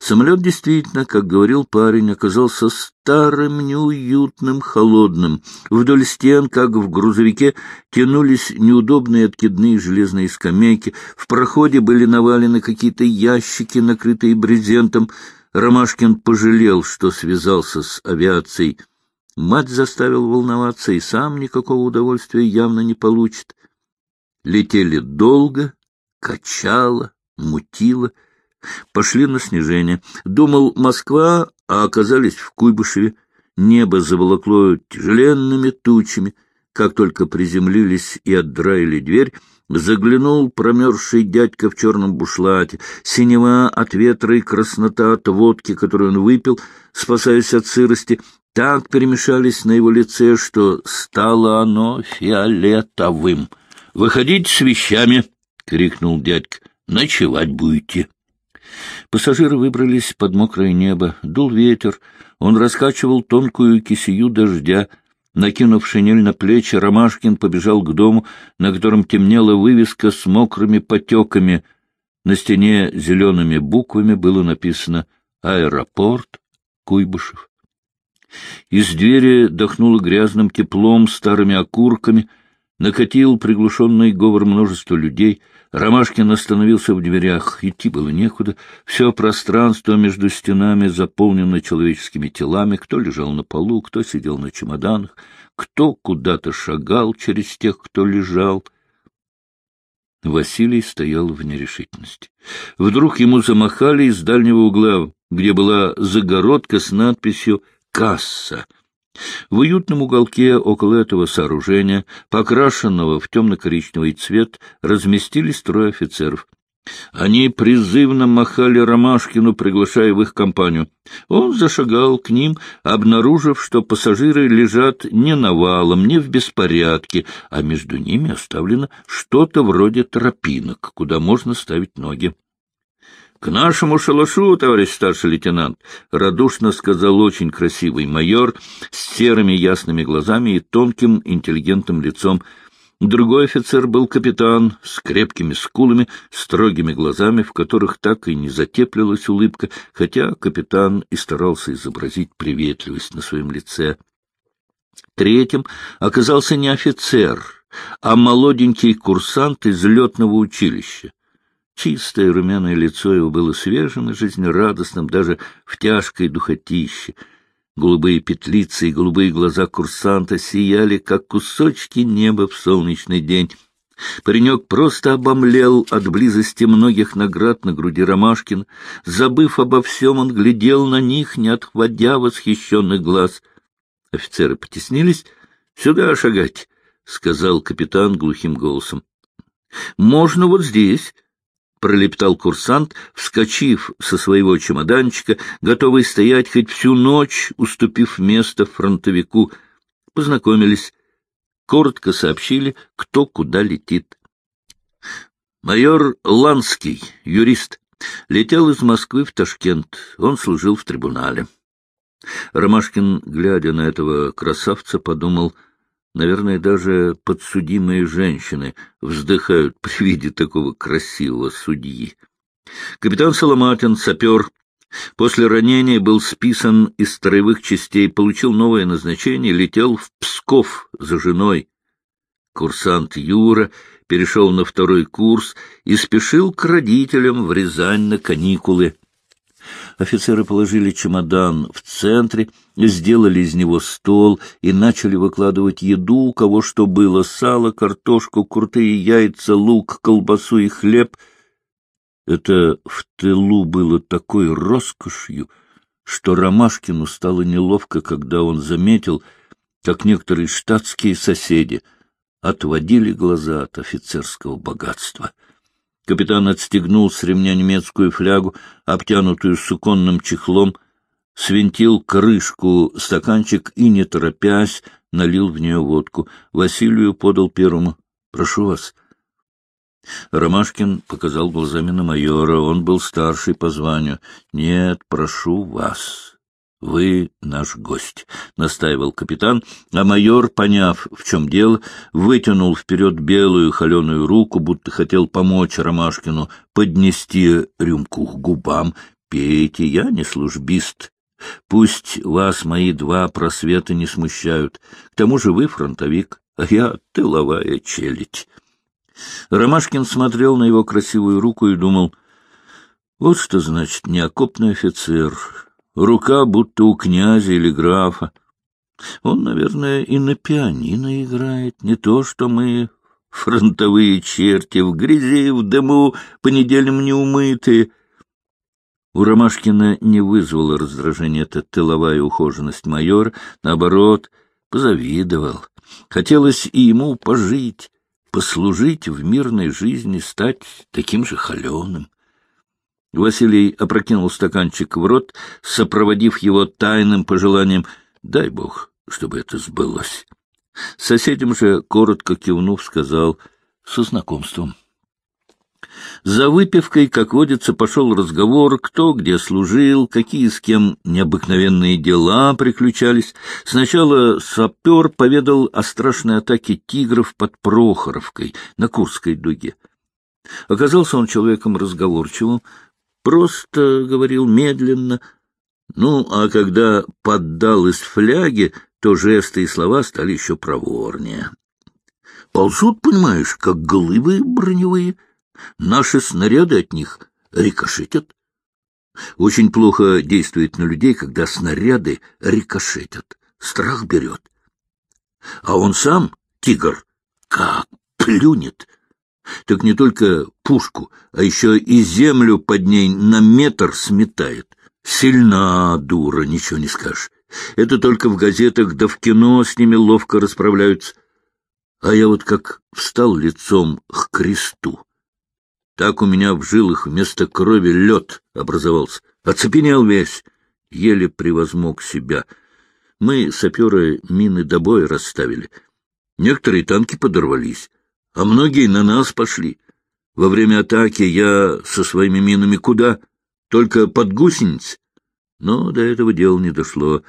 Самолет действительно, как говорил парень, оказался старым, неуютным, холодным. Вдоль стен, как в грузовике, тянулись неудобные откидные железные скамейки. В проходе были навалены какие-то ящики, накрытые брезентом. Ромашкин пожалел, что связался с авиацией. Мать заставил волноваться, и сам никакого удовольствия явно не получит. Летели долго, качало, мутило — Пошли на снижение. Думал, Москва, а оказались в Куйбышеве. Небо заволокло тяжеленными тучами. Как только приземлились и отдраили дверь, заглянул промерзший дядька в черном бушлате. Синева от ветра и краснота от водки, которую он выпил, спасаясь от сырости, так перемешались на его лице, что стало оно фиолетовым. — Выходите с вещами! — крикнул дядька. — Ночевать будете. Пассажиры выбрались под мокрое небо. Дул ветер, он раскачивал тонкую кисею дождя. Накинув шинель на плечи, Ромашкин побежал к дому, на котором темнела вывеска с мокрыми потеками. На стене зелеными буквами было написано «Аэропорт Куйбышев». Из двери дохнуло грязным теплом, старыми окурками, накатил приглушенный говор множества людей — Ромашкин остановился в дверях. Идти было некуда. Все пространство между стенами заполнено человеческими телами. Кто лежал на полу, кто сидел на чемоданах, кто куда-то шагал через тех, кто лежал. Василий стоял в нерешительности. Вдруг ему замахали из дальнего угла, где была загородка с надписью «Касса». В уютном уголке около этого сооружения, покрашенного в темно-коричневый цвет, разместились трое офицеров. Они призывно махали Ромашкину, приглашая в их компанию. Он зашагал к ним, обнаружив, что пассажиры лежат не навалом, не в беспорядке, а между ними оставлено что-то вроде тропинок, куда можно ставить ноги. — К нашему шалашу, товарищ старший лейтенант, — радушно сказал очень красивый майор с серыми ясными глазами и тонким интеллигентным лицом. Другой офицер был капитан с крепкими скулами, строгими глазами, в которых так и не затеплилась улыбка, хотя капитан и старался изобразить приветливость на своем лице. Третьим оказался не офицер, а молоденький курсант из летного училища. Чистое румяное лицо его было свежим и жизнерадостным даже в тяжкой духотище. Голубые петлицы и голубые глаза курсанта сияли, как кусочки неба в солнечный день. Паренек просто обомлел от близости многих наград на груди Ромашкин. Забыв обо всем, он глядел на них, не отводя восхищенных глаз. Офицеры потеснились. — Сюда шагать, — сказал капитан глухим голосом. — Можно вот здесь, — пролептал курсант, вскочив со своего чемоданчика, готовый стоять хоть всю ночь, уступив место фронтовику. Познакомились. Коротко сообщили, кто куда летит. Майор Ланский, юрист, летел из Москвы в Ташкент. Он служил в трибунале. Ромашкин, глядя на этого красавца, подумал — Наверное, даже подсудимые женщины вздыхают при виде такого красивого судьи. Капитан Соломатин, сапер, после ранения был списан из строевых частей, получил новое назначение, летел в Псков за женой. Курсант Юра перешел на второй курс и спешил к родителям в Рязань на каникулы. Офицеры положили чемодан в центре, сделали из него стол и начали выкладывать еду, у кого что было — сало, картошку, крутые яйца, лук, колбасу и хлеб. Это в тылу было такой роскошью, что Ромашкину стало неловко, когда он заметил, как некоторые штатские соседи отводили глаза от офицерского богатства — Капитан отстегнул с ремня немецкую флягу, обтянутую суконным чехлом, свинтил крышку стаканчик и, не торопясь, налил в нее водку. Василию подал первому. — Прошу вас. Ромашкин показал глазами на майора. Он был старший по званию. — Нет, прошу вас. — Вы наш гость, — настаивал капитан, а майор, поняв, в чем дело, вытянул вперед белую холеную руку, будто хотел помочь Ромашкину поднести рюмку к губам. пейте, я не службист. Пусть вас мои два просвета не смущают. К тому же вы фронтовик, а я тыловая челядь. Ромашкин смотрел на его красивую руку и думал, вот что значит неокопный офицер. Рука будто у князя или графа. Он, наверное, и на пианино играет, не то что мы, фронтовые черти, в грязи, в дыму, по неделям неумытые. У Ромашкина не вызвала раздражения эта тыловая ухоженность майора, наоборот, позавидовал. Хотелось и ему пожить, послужить в мирной жизни, стать таким же холеным. Василий опрокинул стаканчик в рот, сопроводив его тайным пожеланием «дай Бог, чтобы это сбылось». Соседям же, коротко кивнув, сказал «со знакомством». За выпивкой, как водится, пошел разговор, кто где служил, какие с кем необыкновенные дела приключались. Сначала сапер поведал о страшной атаке тигров под Прохоровкой на Курской дуге. Оказался он человеком разговорчивым, просто говорил медленно. Ну, а когда поддал из фляги, то жесты и слова стали еще проворнее. Ползут, понимаешь, как глыбы броневые — Наши снаряды от них рикошетят. Очень плохо действует на людей, когда снаряды рикошетят. Страх берет. А он сам, тигр, как плюнет. Так не только пушку, а еще и землю под ней на метр сметает. Сильна дура, ничего не скажешь. Это только в газетах да в кино с ними ловко расправляются. А я вот как встал лицом к кресту, так у меня в жилах вместо крови лед образовался. Оцепенел весь, еле превозмог себя. Мы, саперы, мины до боя расставили. Некоторые танки подорвались, а многие на нас пошли. Во время атаки я со своими минами куда? Только под гусениц. Но до этого дела не дошло.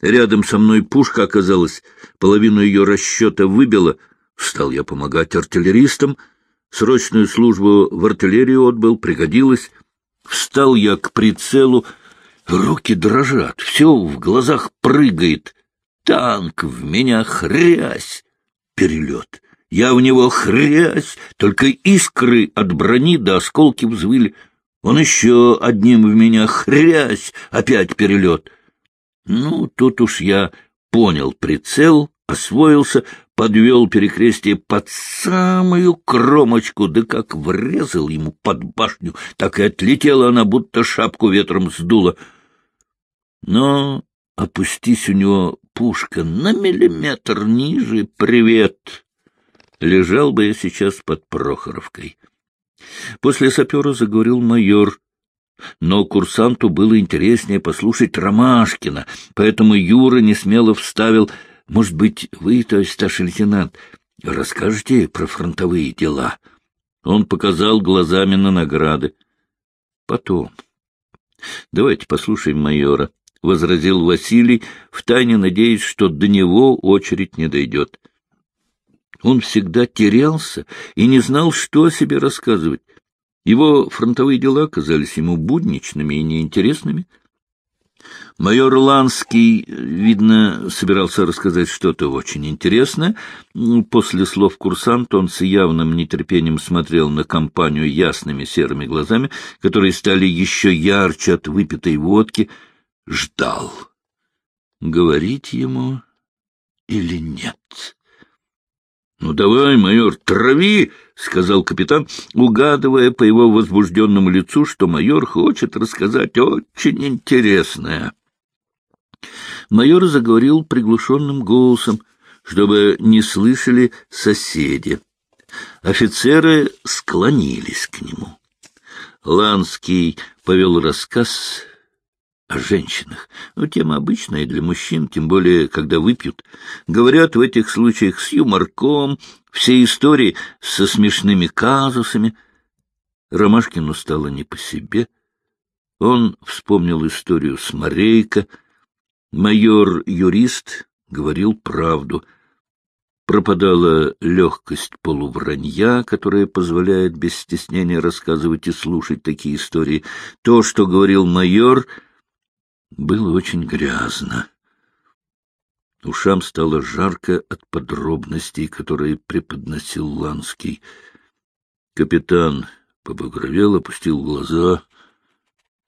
Рядом со мной пушка оказалась, половину ее расчета выбила. Стал я помогать артиллеристам — Срочную службу в артиллерию отбыл, пригодилось. Встал я к прицелу, руки дрожат, все в глазах прыгает. Танк в меня хрясь, перелет. Я в него хрясь, только искры от брони до осколки взвыли. Он еще одним в меня хрясь, опять перелет. Ну, тут уж я понял прицел, освоился, подвел перекрестие под самую кромочку, да как врезал ему под башню, так и отлетела она, будто шапку ветром сдула. Но опустись у него пушка на миллиметр ниже, привет! Лежал бы я сейчас под Прохоровкой. После сапера заговорил майор, но курсанту было интереснее послушать Ромашкина, поэтому Юра несмело вставил — может быть, вы, то есть старший лейтенант, расскажете про фронтовые дела? Он показал глазами на награды. Потом. Давайте послушаем майора, — возразил Василий, втайне надеясь, что до него очередь не дойдет. Он всегда терялся и не знал, что о себе рассказывать. Его фронтовые дела казались ему будничными и неинтересными — Майор Ланский, видно, собирался рассказать что-то очень интересное. После слов курсанта он с явным нетерпением смотрел на компанию ясными серыми глазами, которые стали еще ярче от выпитой водки. Ждал. Говорить ему или нет? — Ну, давай, майор, трави! — сказал капитан, угадывая по его возбужденному лицу, что майор хочет рассказать очень интересное. Майор заговорил приглушенным голосом, чтобы не слышали соседи. Офицеры склонились к нему. Ланский повел рассказ о женщинах. Ну, тема обычная для мужчин, тем более, когда выпьют. Говорят в этих случаях с юморком, все истории со смешными казусами. Ромашкину стало не по себе. Он вспомнил историю с Морейко — Майор-юрист говорил правду. пропадала легкость полувранья, которая позволяет без стеснения рассказывать и слушать такие истории. То, что говорил майор, было очень грязно. Ушам стало жарко от подробностей, которые преподносил Ланский. Капитан побагровел, опустил глаза.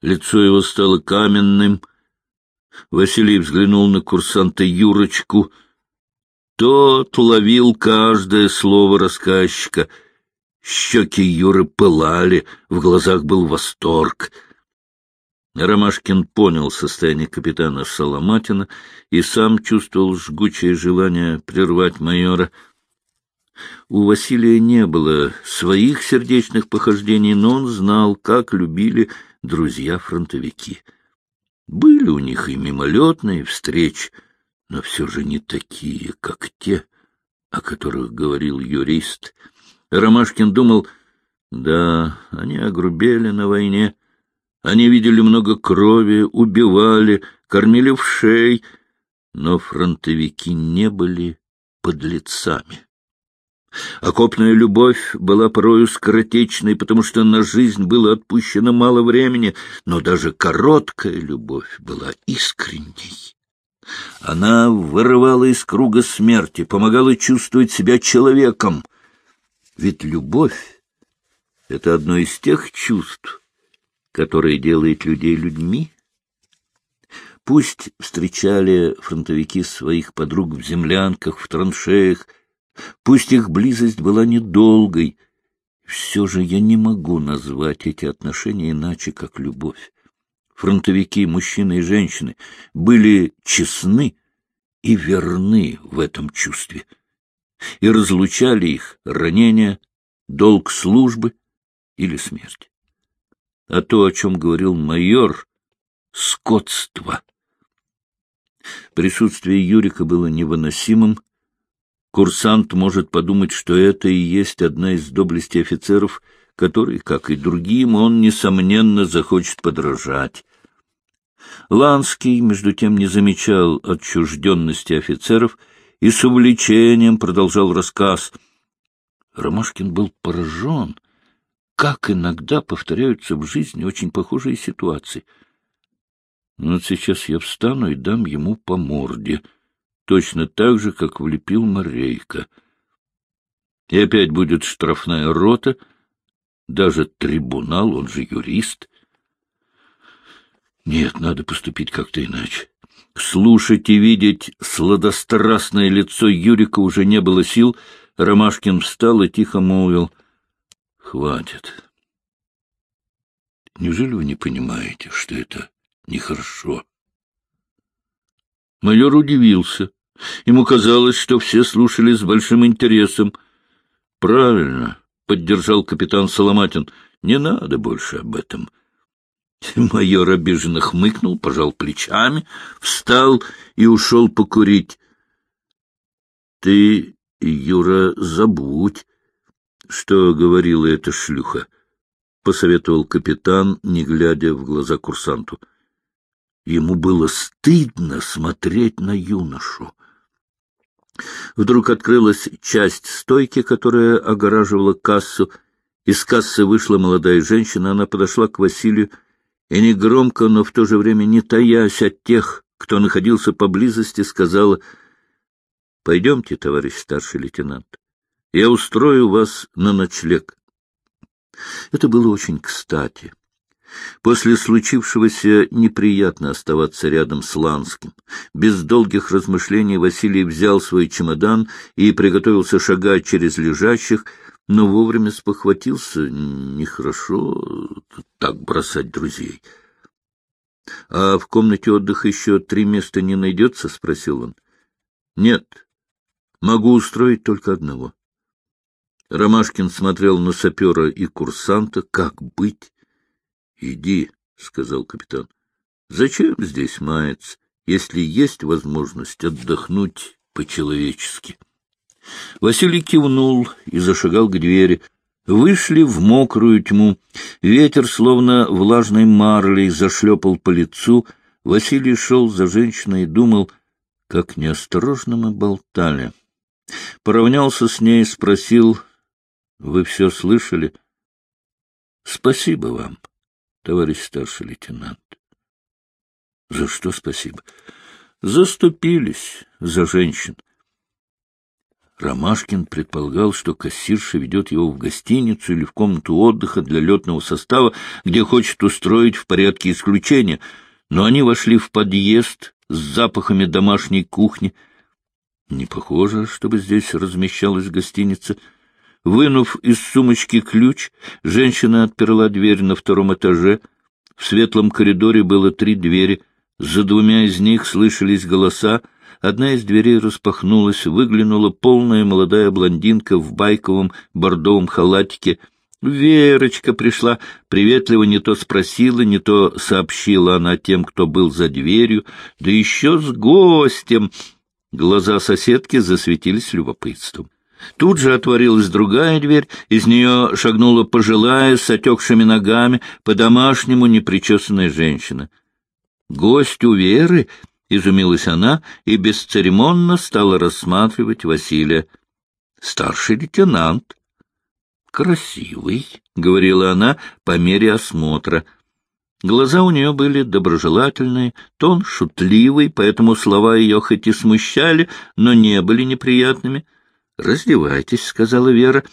Лицо его стало каменным. Василий взглянул на курсанта Юрочку. Тот ловил каждое слово рассказчика. Щеки Юры пылали, в глазах был восторг — Ромашкин понял состояние капитана Соломатина и сам чувствовал жгучее желание прервать майора. У Василия не было своих сердечных похождений, но он знал, как любили друзья-фронтовики. Были у них и мимолетные встречи, но все же не такие, как те, о которых говорил юрист. Ромашкин думал, да, они огрубели на войне, они видели много крови, убивали, кормили в шей, но фронтовики не были подлецами. Окопная любовь была порою скоротечной, потому что на жизнь было отпущено мало времени, но даже короткая любовь была искренней. Она вырывала из круга смерти, помогала чувствовать себя человеком. Ведь любовь — это одно из тех чувств, которое делает людей людьми? Пусть встречали фронтовики своих подруг в землянках, в траншеях, пусть их близость была недолгой, все же я не могу назвать эти отношения иначе, как любовь. Фронтовики, мужчины и женщины, были честны и верны в этом чувстве, и разлучали их ранения, долг службы или смерть а то, о чем говорил майор, — скотство. Присутствие Юрика было невыносимым. Курсант может подумать, что это и есть одна из доблестей офицеров, которой, как и другим, он, несомненно, захочет подражать. Ланский, между тем, не замечал отчужденности офицеров и с увлечением продолжал рассказ. Ромашкин был поражен как иногда повторяются в жизни очень похожие ситуации. Но вот сейчас я встану и дам ему по морде, точно так же, как влепил Морейко. И опять будет штрафная рота, даже трибунал, он же юрист. Нет, надо поступить как-то иначе. Слушать и видеть сладострастное лицо Юрика уже не было сил. Ромашкин встал и тихо молвил — Хватит. Неужели вы не понимаете, что это нехорошо? Майор удивился. Ему казалось, что все слушали с большим интересом. — Правильно, — поддержал капитан Соломатин, — не надо больше об этом. Майор обиженно хмыкнул, пожал плечами, встал и ушел покурить. — Ты, Юра, забудь, что говорила эта шлюха? — посоветовал капитан, не глядя в глаза курсанту. Ему было стыдно смотреть на юношу. Вдруг открылась часть стойки, которая огораживала кассу. Из кассы вышла молодая женщина, она подошла к Василию и негромко, но в то же время не таясь от тех, кто находился поблизости, сказала, — Пойдемте, товарищ старший лейтенант. Я устрою вас на ночлег. Это было очень кстати. После случившегося неприятно оставаться рядом с Ланским. Без долгих размышлений Василий взял свой чемодан и приготовился шагать через лежащих, но вовремя спохватился. Нехорошо так бросать друзей. — А в комнате отдыха еще три места не найдется? — спросил он. — Нет. Могу устроить только одного. Ромашкин смотрел на сапера и курсанта. Как быть? — Иди, — сказал капитан. — Зачем здесь маяться, если есть возможность отдохнуть по-человечески? Василий кивнул и зашагал к двери. Вышли в мокрую тьму. Ветер, словно влажной марлей, зашлепал по лицу. Василий шел за женщиной и думал, как неосторожно мы болтали. Поравнялся с ней, спросил, «Вы все слышали?» «Спасибо вам, товарищ старший лейтенант». «За что спасибо?» «Заступились за женщин». Ромашкин предполагал, что кассирша ведет его в гостиницу или в комнату отдыха для летного состава, где хочет устроить в порядке исключения, но они вошли в подъезд с запахами домашней кухни. Не похоже, чтобы здесь размещалась гостиница. Вынув из сумочки ключ, женщина отперла дверь на втором этаже. В светлом коридоре было три двери. За двумя из них слышались голоса, Одна из дверей распахнулась, выглянула полная молодая блондинка в байковом бордовом халатике. Верочка пришла, приветливо не то спросила, не то сообщила она тем, кто был за дверью, да еще с гостем. Глаза соседки засветились любопытством. Тут же отворилась другая дверь, из нее шагнула пожилая, с отекшими ногами, по-домашнему непричесанная женщина. Гость у Веры — изумилась она и бесцеремонно стала рассматривать Василия. — Старший лейтенант. — Красивый, — говорила она по мере осмотра. Глаза у нее были доброжелательные, тон шутливый, поэтому слова ее хоть и смущали, но не были неприятными. — Раздевайтесь, — сказала Вера,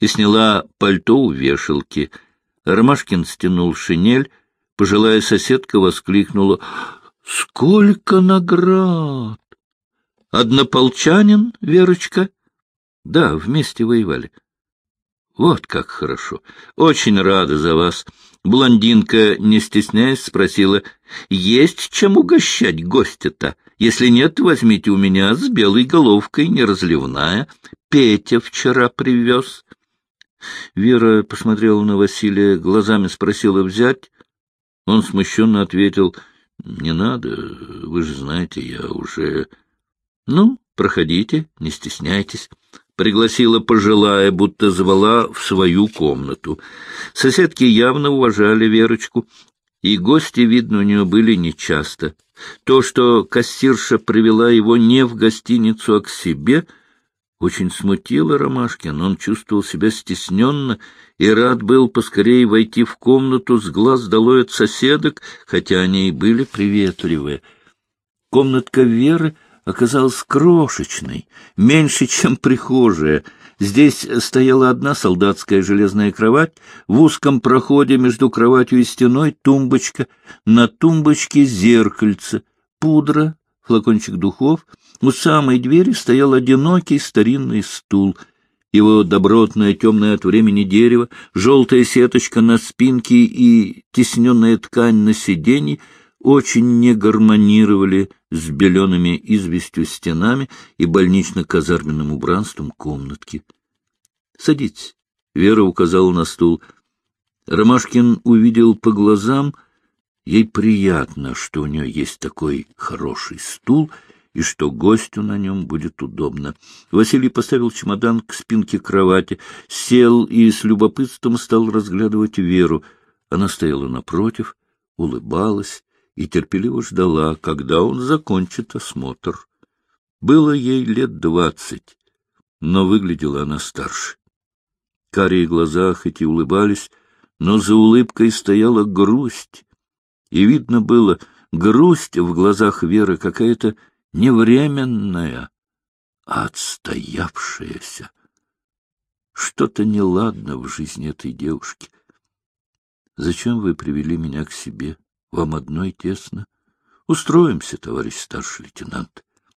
и сняла пальто у вешалки. Ромашкин стянул шинель, пожилая соседка воскликнула — Сколько наград! Однополчанин, Верочка? Да, вместе воевали. Вот как хорошо. Очень рада за вас. Блондинка, не стесняясь, спросила, есть чем угощать гостя-то? Если нет, возьмите у меня с белой головкой, неразливная. Петя вчера привез. Вера посмотрела на Василия, глазами спросила взять. Он смущенно ответил —— Не надо, вы же знаете, я уже... — Ну, проходите, не стесняйтесь. Пригласила пожилая, будто звала в свою комнату. Соседки явно уважали Верочку, и гости, видно, у нее были нечасто. То, что кассирша привела его не в гостиницу, а к себе — очень смутило Ромашкин, он чувствовал себя стесненно и рад был поскорее войти в комнату с глаз долой от соседок, хотя они и были приветливые. Комнатка Веры оказалась крошечной, меньше, чем прихожая. Здесь стояла одна солдатская железная кровать, в узком проходе между кроватью и стеной тумбочка, на тумбочке зеркальце, пудра, флакончик духов — у самой двери стоял одинокий старинный стул. Его добротное темное от времени дерево, желтая сеточка на спинке и тесненная ткань на сиденье очень не гармонировали с белеными известью стенами и больнично-казарменным убранством комнатки. — Садитесь, — Вера указала на стул. Ромашкин увидел по глазам, ей приятно, что у нее есть такой хороший стул — и что гостю на нем будет удобно. Василий поставил чемодан к спинке кровати, сел и с любопытством стал разглядывать Веру. Она стояла напротив, улыбалась и терпеливо ждала, когда он закончит осмотр. Было ей лет двадцать, но выглядела она старше. Карие глаза хоть и улыбались, но за улыбкой стояла грусть, и видно было, грусть в глазах Веры какая-то не временная, а отстоявшаяся. Что-то неладно в жизни этой девушки. Зачем вы привели меня к себе? Вам одной тесно. Устроимся, товарищ старший лейтенант.